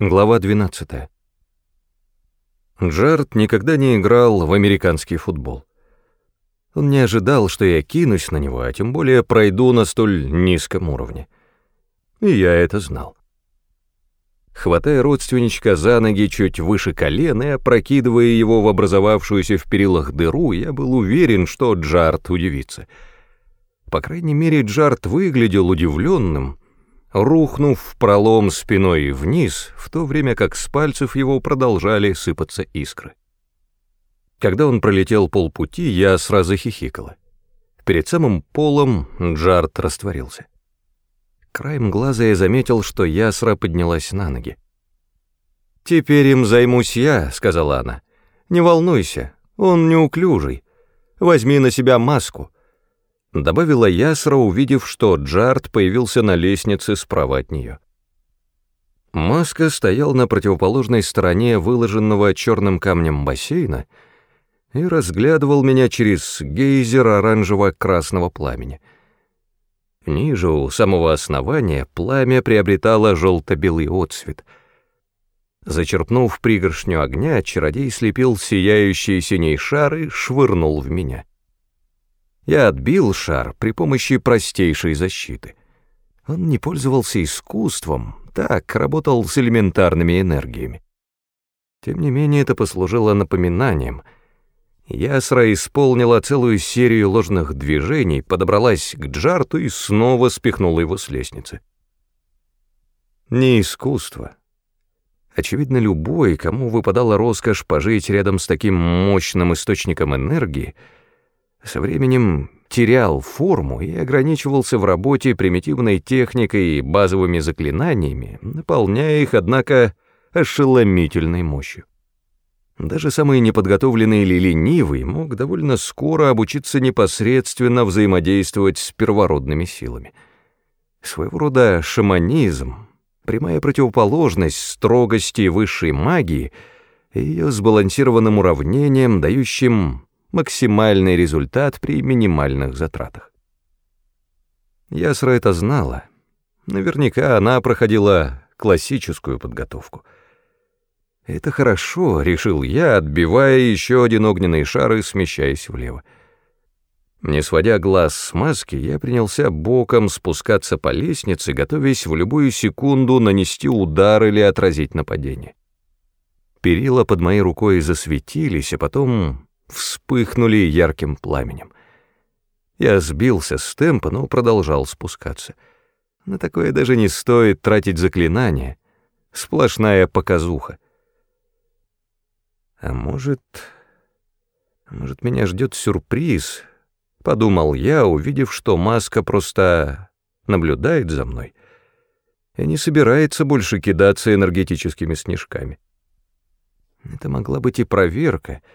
Глава 12. Джард никогда не играл в американский футбол. Он не ожидал, что я кинусь на него, а тем более пройду на столь низком уровне. И я это знал. Хватая родственничка за ноги чуть выше колена и опрокидывая его в образовавшуюся в перилах дыру, я был уверен, что Джард удивится. По крайней мере, Джард выглядел удивленным, рухнув в пролом спиной вниз, в то время как с пальцев его продолжали сыпаться искры. Когда он пролетел полпути, я сразу хихикала. Перед самым полом Джарт растворился. Краем глаза я заметил, что ясра поднялась на ноги. «Теперь им займусь я», — сказала она. «Не волнуйся, он неуклюжий. Возьми на себя маску». Добавила Ясра, увидев, что Джарт появился на лестнице справа от нее. Маска стоял на противоположной стороне выложенного черным камнем бассейна и разглядывал меня через гейзер оранжево-красного пламени. Ниже, у самого основания, пламя приобретало желто-белый отцвет. Зачерпнув пригоршню огня, чародей слепил сияющий синий шар и швырнул в меня. Я отбил шар при помощи простейшей защиты. Он не пользовался искусством, так, работал с элементарными энергиями. Тем не менее, это послужило напоминанием. Ясра исполнила целую серию ложных движений, подобралась к Джарту и снова спихнула его с лестницы. Не искусство. Очевидно, любой, кому выпадала роскошь пожить рядом с таким мощным источником энергии — со временем терял форму и ограничивался в работе примитивной техникой и базовыми заклинаниями, наполняя их, однако, ошеломительной мощью. Даже самый неподготовленный или ленивый мог довольно скоро обучиться непосредственно взаимодействовать с первородными силами. Своего рода шаманизм, прямая противоположность строгости высшей магии ее сбалансированным уравнением, дающим максимальный результат при минимальных затратах. Ясра это знала. Наверняка она проходила классическую подготовку. Это хорошо, решил я, отбивая еще один огненный шар и смещаясь влево. Не сводя глаз с маски, я принялся боком спускаться по лестнице, готовясь в любую секунду нанести удар или отразить нападение. Перила под моей рукой засветились, а потом вспыхнули ярким пламенем. Я сбился с темпа, но продолжал спускаться. На такое даже не стоит тратить заклинания. Сплошная показуха. А может... Может, меня ждет сюрприз, подумал я, увидев, что маска просто наблюдает за мной и не собирается больше кидаться энергетическими снежками. Это могла быть и проверка —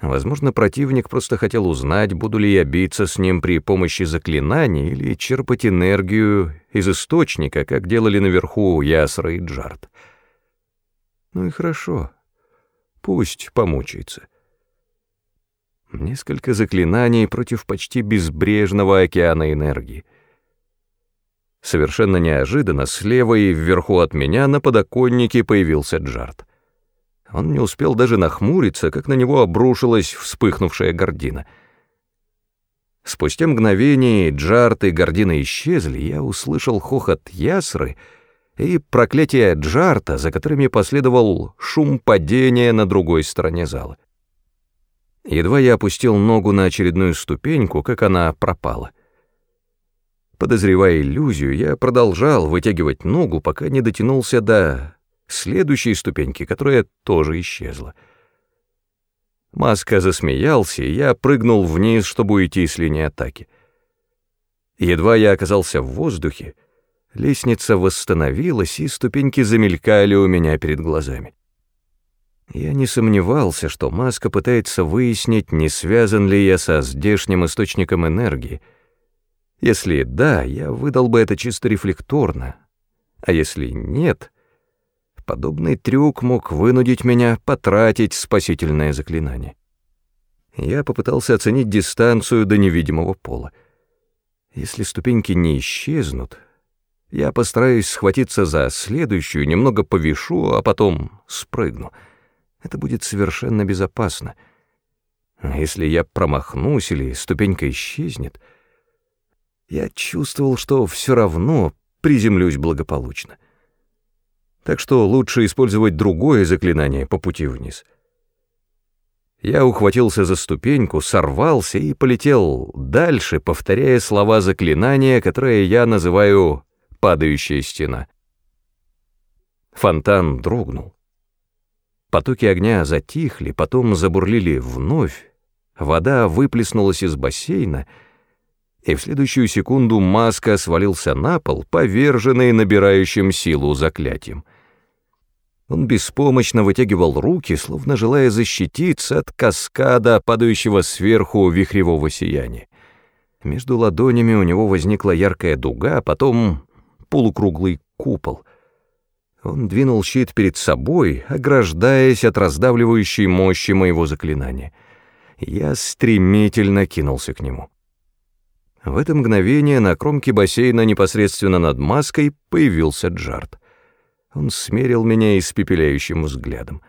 Возможно, противник просто хотел узнать, буду ли я биться с ним при помощи заклинаний или черпать энергию из источника, как делали наверху Ясра и Джарт. Ну и хорошо, пусть помучается. Несколько заклинаний против почти безбрежного океана энергии. Совершенно неожиданно слева и вверху от меня на подоконнике появился Джарт. Он не успел даже нахмуриться, как на него обрушилась вспыхнувшая гордина. Спустя мгновение Джарт и исчезли, я услышал хохот Ясры и проклятие Джарта, за которыми последовал шум падения на другой стороне зала. Едва я опустил ногу на очередную ступеньку, как она пропала. Подозревая иллюзию, я продолжал вытягивать ногу, пока не дотянулся до следующей ступеньки, которая тоже исчезла. Маска засмеялся, и я прыгнул вниз, чтобы уйти с линии атаки. Едва я оказался в воздухе, лестница восстановилась, и ступеньки замелькали у меня перед глазами. Я не сомневался, что Маска пытается выяснить, не связан ли я со здешним источником энергии. Если да, я выдал бы это чисто рефлекторно, а если нет — Подобный трюк мог вынудить меня потратить спасительное заклинание. Я попытался оценить дистанцию до невидимого пола. Если ступеньки не исчезнут, Я постараюсь схватиться за следующую, немного повешу, а потом спрыгну. Это будет совершенно безопасно. Если я промахнусь или ступенька исчезнет, я чувствовал, что все равно приземлюсь благополучно. Так что лучше использовать другое заклинание по пути вниз. Я ухватился за ступеньку, сорвался и полетел дальше, повторяя слова заклинания, которое я называю «падающая стена». Фонтан дрогнул. Потоки огня затихли, потом забурлили вновь, вода выплеснулась из бассейна, и в следующую секунду маска свалился на пол, поверженный набирающим силу заклятием. Он беспомощно вытягивал руки, словно желая защититься от каскада, падающего сверху вихревого сияния. Между ладонями у него возникла яркая дуга, а потом полукруглый купол. Он двинул щит перед собой, ограждаясь от раздавливающей мощи моего заклинания. Я стремительно кинулся к нему. В это мгновение на кромке бассейна непосредственно над маской появился Джарт. Он смерил меня испепеляющим взглядом.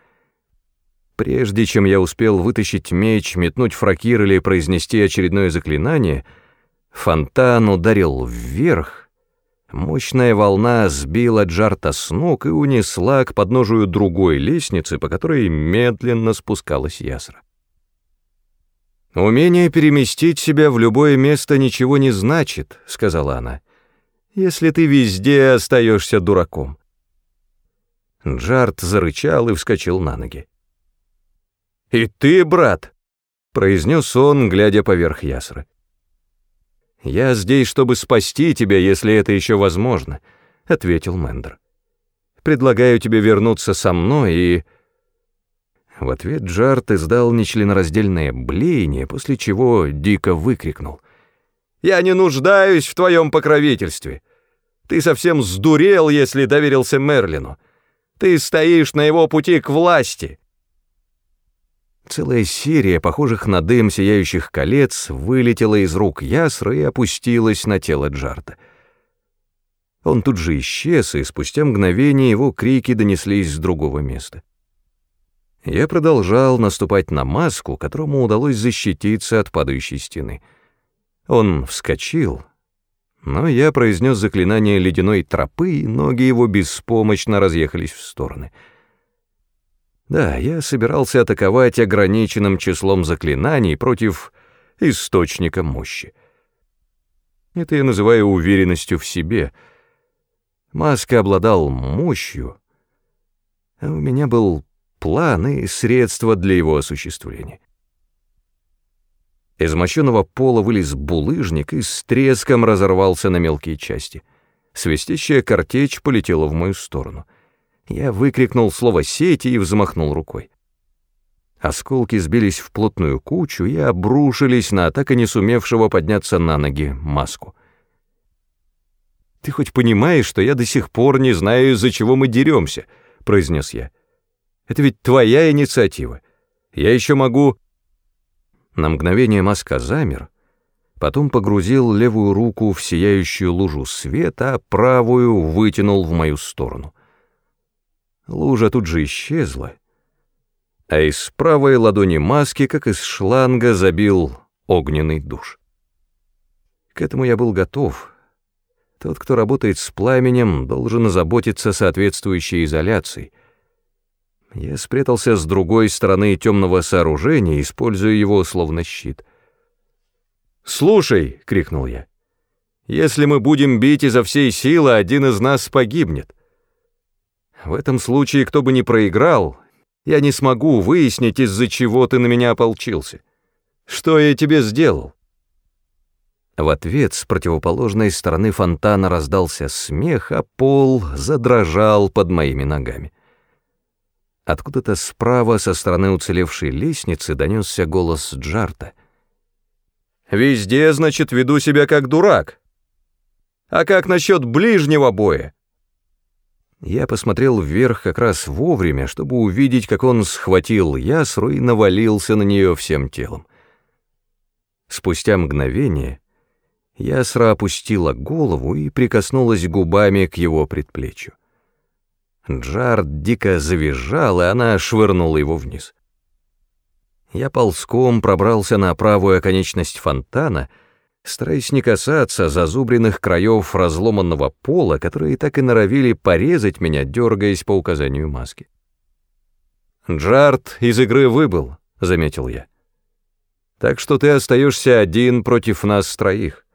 Прежде чем я успел вытащить меч, метнуть фракир или произнести очередное заклинание, фонтан ударил вверх, Мощная волна сбила Джарта с ног и унесла к подножию другой лестницы, по которой медленно спускалась Ясра. «Умение переместить себя в любое место ничего не значит», — сказала она, — «если ты везде остаешься дураком». Джарт зарычал и вскочил на ноги. «И ты, брат!» — произнес он, глядя поверх Ясры. «Я здесь, чтобы спасти тебя, если это еще возможно», — ответил Мендер. «Предлагаю тебе вернуться со мной и...» В ответ Джарт издал нечленораздельное блеяние, после чего дико выкрикнул. «Я не нуждаюсь в твоем покровительстве. Ты совсем сдурел, если доверился Мерлину. Ты стоишь на его пути к власти. Целая серия похожих на дым сияющих колец вылетела из рук Ясра и опустилась на тело Джарта. Он тут же исчез, и спустя мгновение его крики донеслись с другого места. Я продолжал наступать на маску, которому удалось защититься от падающей стены. Он вскочил, но я произнес заклинание ледяной тропы, и ноги его беспомощно разъехались в стороны — да, я собирался атаковать ограниченным числом заклинаний против источника мощи. Это я называю уверенностью в себе. Маска обладал мощью, а у меня был план и средства для его осуществления. Из мощеного пола вылез булыжник и с треском разорвался на мелкие части. Свистящая картечь полетела в мою сторону — я выкрикнул слово «сети» и взмахнул рукой. Осколки сбились в плотную кучу и обрушились на так и не сумевшего подняться на ноги маску. «Ты хоть понимаешь, что я до сих пор не знаю, из-за чего мы деремся?» — произнес я. «Это ведь твоя инициатива. Я еще могу...» На мгновение маска замер, потом погрузил левую руку в сияющую лужу света, а правую вытянул в мою сторону. Лужа тут же исчезла, а из правой ладони маски, как из шланга, забил огненный душ. К этому я был готов. Тот, кто работает с пламенем, должен заботиться соответствующей изоляцией. Я спрятался с другой стороны темного сооружения, используя его словно щит. «Слушай!» — крикнул я. «Если мы будем бить изо всей силы, один из нас погибнет. В этом случае, кто бы ни проиграл, я не смогу выяснить, из-за чего ты на меня ополчился. Что я тебе сделал?» В ответ с противоположной стороны фонтана раздался смех, а пол задрожал под моими ногами. Откуда-то справа, со стороны уцелевшей лестницы, донесся голос Джарта. «Везде, значит, веду себя как дурак. А как насчет ближнего боя?» Я посмотрел вверх как раз вовремя, чтобы увидеть, как он схватил ясру и навалился на нее всем телом. Спустя мгновение Ясра опустила голову и прикоснулась губами к его предплечью. Джард дико завизжал, и она швырнула его вниз. Я ползком пробрался на правую оконечность фонтана, стараясь не касаться зазубренных краев разломанного пола, которые так и норовили порезать меня, дергаясь по указанию маски. «Джард из игры выбыл», — заметил я. «Так что ты остаешься один против нас троих.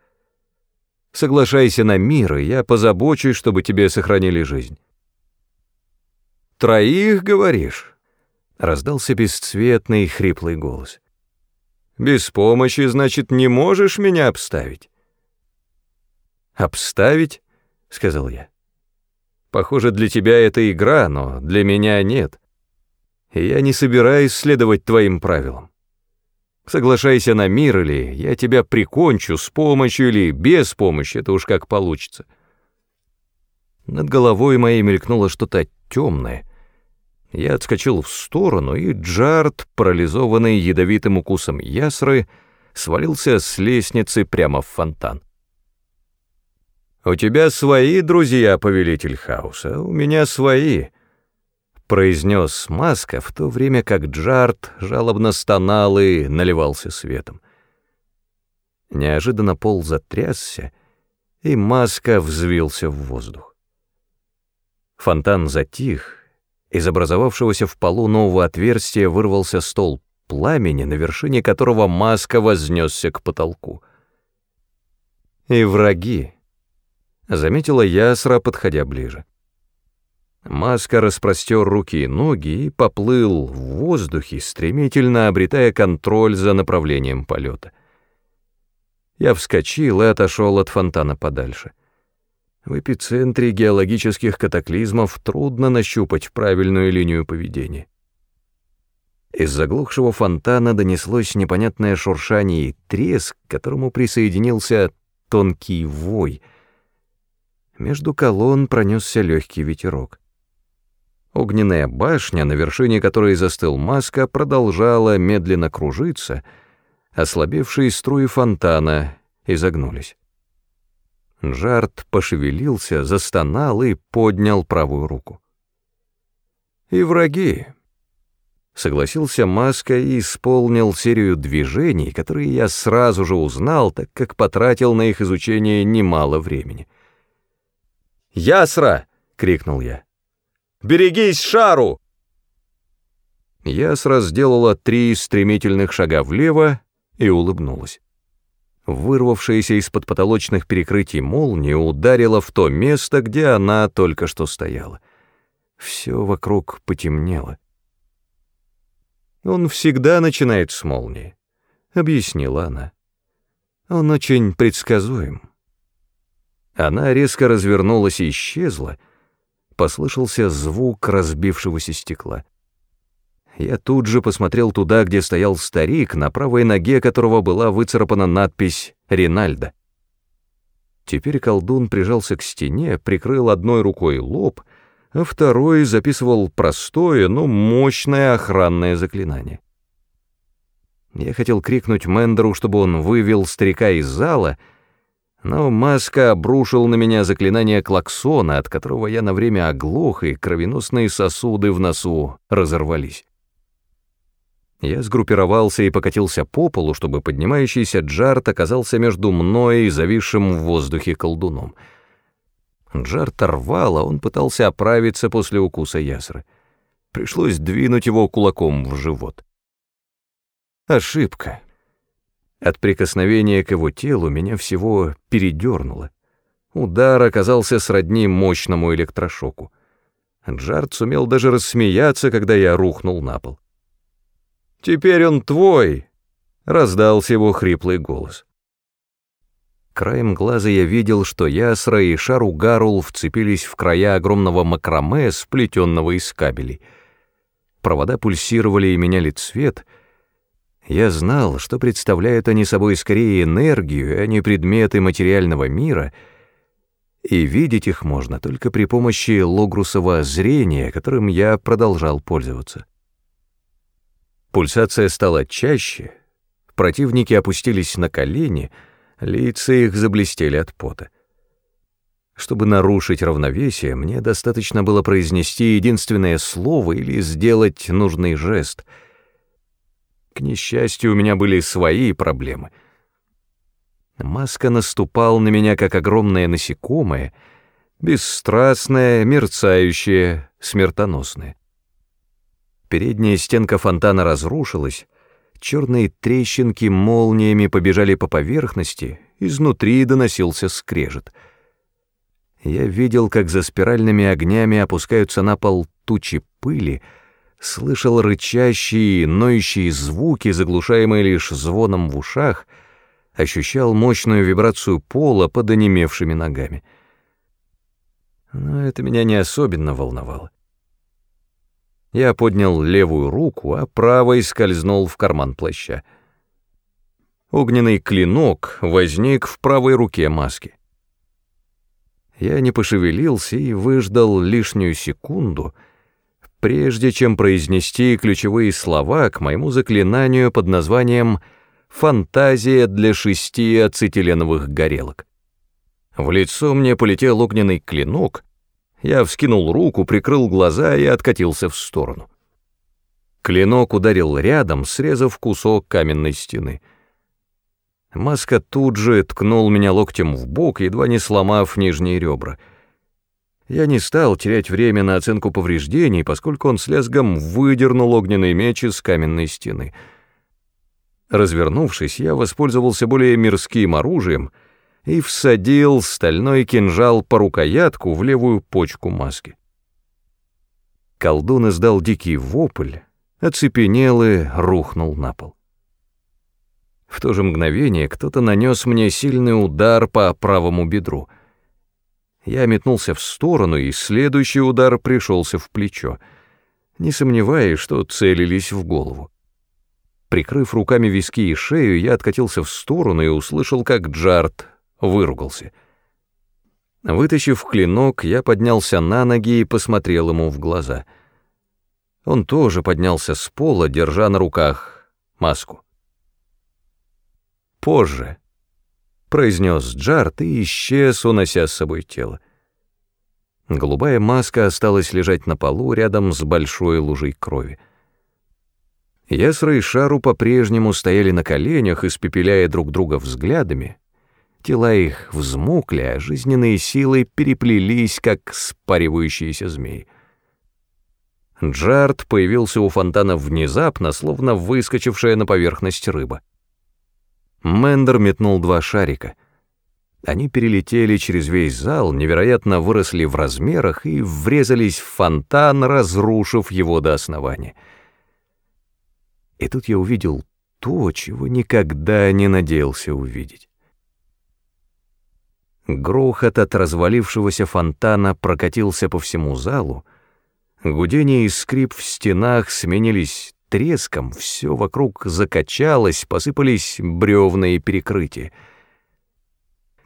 Соглашайся на мир, и я позабочусь, чтобы тебе сохранили жизнь». «Троих, говоришь?» — раздался бесцветный хриплый голос. «Без помощи, значит, не можешь меня обставить?» «Обставить?» — сказал я. «Похоже, для тебя это игра, но для меня нет. Я не собираюсь следовать твоим правилам. Соглашайся на мир, или я тебя прикончу с помощью или без помощи, это уж как получится». Над головой моей мелькнуло что-то темное. Я отскочил в сторону, и Джард, парализованный ядовитым укусом ясры, свалился с лестницы прямо в фонтан. «У тебя свои друзья, повелитель хаоса, у меня свои», — произнес Маска, в то время как Джард жалобно стонал и наливался светом. Неожиданно пол затрясся, и Маска взвился в воздух. Фонтан затих, из образовавшегося в полу нового отверстия вырвался стол пламени, на вершине которого маска вознесся к потолку. «И враги», — заметила Ясра, подходя ближе. Маска распростер руки и ноги и поплыл в воздухе, стремительно обретая контроль за направлением полета. Я вскочил и отошел от фонтана подальше. — в эпицентре геологических катаклизмов трудно нащупать правильную линию поведения. Из заглохшего фонтана донеслось непонятное шуршание и треск, к которому присоединился тонкий вой. Между колонн пронесся легкий ветерок. Огненная башня, на вершине которой застыл маска, продолжала медленно кружиться, ослабевшие струи фонтана изогнулись. Жарт пошевелился, застонал и поднял правую руку. «И враги», — согласился Маска и исполнил серию движений, которые я сразу же узнал, так как потратил на их изучение немало времени. «Ясра!» — крикнул я. «Берегись шару!» Ясра сделала три стремительных шага влево и улыбнулась. Вырвавшаяся из-под потолочных перекрытий молния ударила в то место, где она только что стояла. Все вокруг потемнело. «Он всегда начинает с молнии», — объяснила она. «Он очень предсказуем». Она резко развернулась и исчезла. Послышался звук разбившегося стекла. Я тут же посмотрел туда, где стоял старик, на правой ноге которого была выцарапана надпись «Ринальдо». Теперь колдун прижался к стене, прикрыл одной рукой лоб, а второй записывал простое, но мощное охранное заклинание. Я хотел крикнуть Мендеру, чтобы он вывел старика из зала, но Маска обрушил на меня заклинание клаксона, от которого я на время оглох, и кровеносные сосуды в носу разорвались. Я сгруппировался и покатился по полу, чтобы поднимающийся Джарт оказался между мной и зависшим в воздухе колдуном. Джарт рвал, а он пытался оправиться после укуса ясры. Пришлось двинуть его кулаком в живот. Ошибка. От прикосновения к его телу меня всего передернуло. Удар оказался сродни мощному электрошоку. Джарт сумел даже рассмеяться, когда я рухнул на пол. «Теперь он твой!» — раздался его хриплый голос. Краем глаза я видел, что Ясра и Шару Гарул вцепились в края огромного макраме, сплетенного из кабелей. Провода пульсировали и меняли цвет. Я знал, что представляют они собой скорее энергию, а не предметы материального мира, и видеть их можно только при помощи логрусового зрения, которым я продолжал пользоваться. Пульсация стала чаще, противники опустились на колени, Лица их заблестели от пота. Чтобы нарушить равновесие, мне достаточно было произнести единственное слово или сделать нужный жест. К несчастью, у меня были свои проблемы. Маска наступал на меня, как огромное насекомое, бесстрастное, мерцающее, смертоносное. Передняя стенка фонтана разрушилась, черные трещинки молниями побежали по поверхности, изнутри доносился скрежет — я видел, как за спиральными огнями опускаются на пол тучи пыли, слышал рычащие, ноющие звуки, заглушаемые лишь звоном в ушах, ощущал мощную вибрацию пола под онемевшими ногами. Но это меня не особенно волновало. Я поднял левую руку, а правой скользнул в карман плаща. Огненный клинок возник в правой руке маски. Я не пошевелился и выждал лишнюю секунду, прежде чем произнести ключевые слова к моему заклинанию под названием «Фантазия для шести ацетиленовых горелок». В лицо мне полетел огненный клинок, я вскинул руку, прикрыл глаза и откатился в сторону. Клинок ударил рядом, срезав кусок каменной стены — Маска тут же ткнул меня локтем в бок, едва не сломав нижние ребра. Я не стал терять время на оценку повреждений, поскольку он с лязгом выдернул огненный меч из каменной стены. Развернувшись, я воспользовался более мирским оружием и всадил стальной кинжал по рукоятку в левую почку маски. Колдун издал дикий вопль, оцепенел и рухнул на пол. В то же мгновение кто-то нанес мне сильный удар по правому бедру. Я метнулся в сторону, и следующий удар пришелся в плечо, не сомневаясь, что целились в голову. Прикрыв руками виски и шею, я откатился в сторону и услышал, как Джарт выругался. Вытащив клинок, я поднялся на ноги и посмотрел ему в глаза. Он тоже поднялся с пола, держа на руках маску позже», — произнес Джарт и исчез, унося с собой тело. Голубая маска осталась лежать на полу рядом с большой лужей крови. Ясра и Шару по-прежнему стояли на коленях, испепеляя друг друга взглядами. Тела их взмокли, а жизненные силы переплелись, как спаривающиеся змеи. Джарт появился у фонтана внезапно, словно выскочившая на поверхность рыба. Мендер метнул два шарика. Они перелетели через весь зал, невероятно выросли в размерах и врезались в фонтан, разрушив его до основания. И тут я увидел то, чего никогда не надеялся увидеть. Грохот от развалившегося фонтана прокатился по всему залу, гудение и скрип в стенах сменились треском, все вокруг закачалось, посыпались бревна и перекрытия.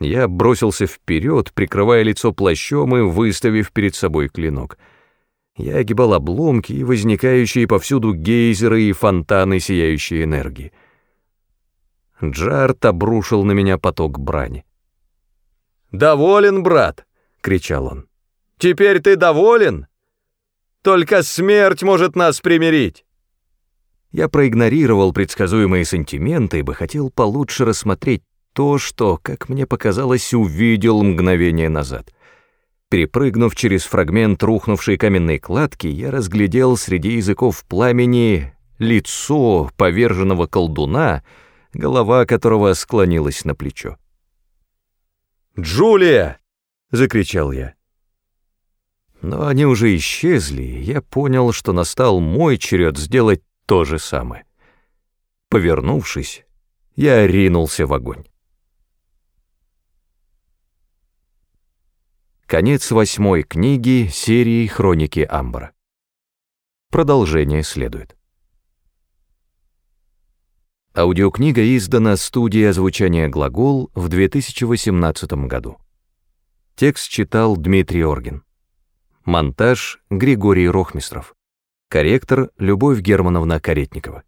Я бросился вперед, прикрывая лицо плащом и выставив перед собой клинок. Я огибал обломки и возникающие повсюду гейзеры и фонтаны сияющей энергии. Джарт обрушил на меня поток брани. «Доволен, брат!» — кричал он. «Теперь ты доволен? Только смерть может нас примирить!» Я проигнорировал предсказуемые сантименты, ибо хотел получше рассмотреть то, что, как мне показалось, увидел мгновение назад. Перепрыгнув через фрагмент рухнувшей каменной кладки, я разглядел среди языков пламени лицо поверженного колдуна, голова которого склонилась на плечо. «Джулия!» — закричал я. Но они уже исчезли, и я понял, что настал мой черед сделать то же самое. Повернувшись, я ринулся в огонь. Конец восьмой книги серии «Хроники Амбра». Продолжение следует. Аудиокнига издана студией озвучания «Глагол» в 2018 году. Текст читал Дмитрий Оргин. Монтаж Григорий Рохмистров. Корректор Любовь Германовна Каретникова.